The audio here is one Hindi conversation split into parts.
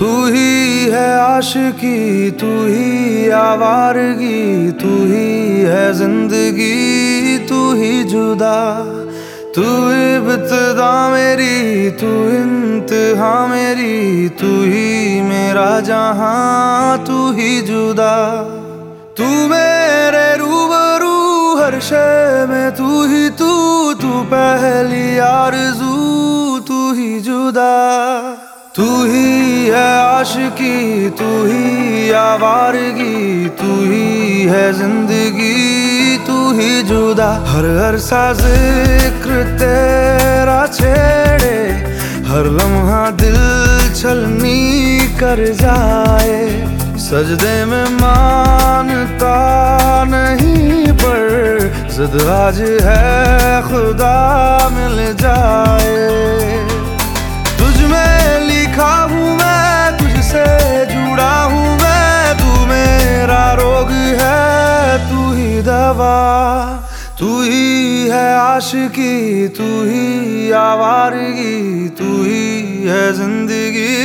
तू ही है आशिकी, तू ही आवारगी, तू ही है ज़िंदगी, तू ही जुदा। तू इब्तदा मेरी, तू इंतहा मेरी, तू ही मेरा जहाँ, तू ही जुदा। तू मेरे रूबरू हर शय में, तू ही तू तू पहली आरज़ू, तू ही जुदा। तू ही है आशिकी, तू ही आवारगी, तू ही है ज़िंदगी, तू ही जुदा। हर हर सा ज़िक्र तेरा छेड़े, हर लम्हा दिल छलनी कर जाए। सजदे में मानता नहीं पर, जिद आज है खुदा मिल जाए दवा तू ही है आशिकी तू ही आवारगी तू ही है ज़िंदगी।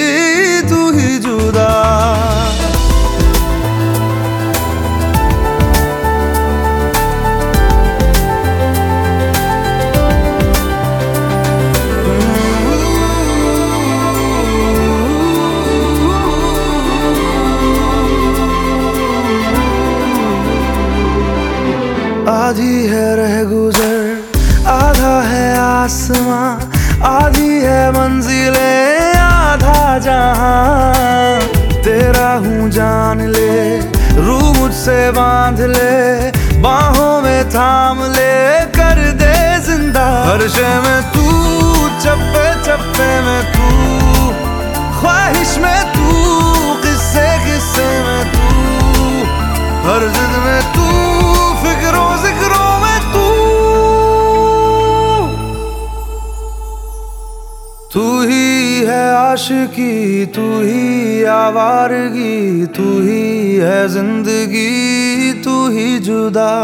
आधी है रह गुजर, आधा है आसमां, आधी है मंजिले, आधा जहाँ। तेरा हूँ जान ले रू मुझसे बाँध ले, बाहों में थाम ले, कर दे ज़िंदा। हर शय में तू, चप्पे चप्पे में तू। ख्वाहिश में तू, किस्से किस्से में तू। हर जिद में तू तू ही है आशिकी, तू ही आवारगी, तू ही है ज़िंदगी, तू ही जुदा।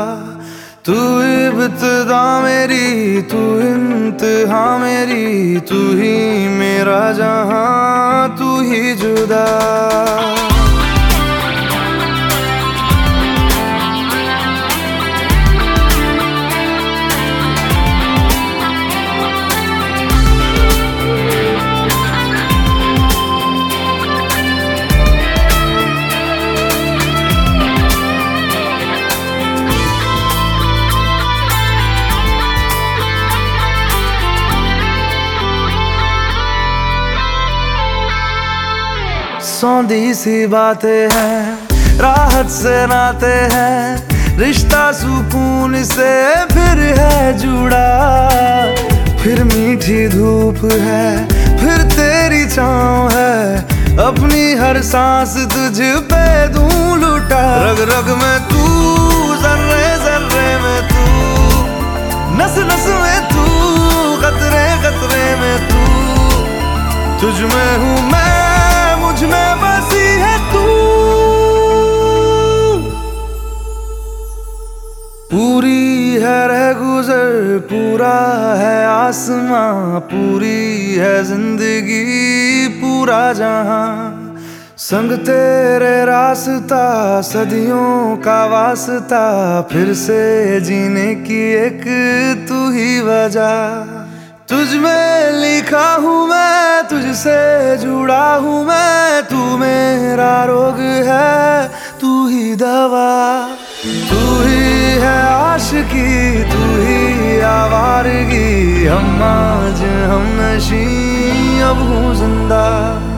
तू इब्तदा मेरी, तू इंतहा मेरी, तू ही मेरा जहाँ, तू ही जुदा। सौंधी सी बातें हैं, राहत से नाते हैं, रिश्ता सुकून से फिर है जुड़ा। फिर मीठी धूप है, फिर तेरी छाँव है, अपनी हर सांस तुझ पे दूँ लुटा। रग रग में तू, जर्रे जर्रे में तू, नस नस में पूरी है रह गुजर, पूरा है आसमां, पूरी है ज़िंदगी, पूरा जहाँ। संग तेरे रास्ता, सदियों का वास्ता, फिर से जीने की एक तू ही वजह। तुझ में लिखा हूँ मैं, तुझसे जुड़ा हूँ मैं, तू मेरा रोग है, तू ही दवा। तू ही आशिकी तू ही आवारगी हम आज हम नशी अब हूँ ज़िंदा।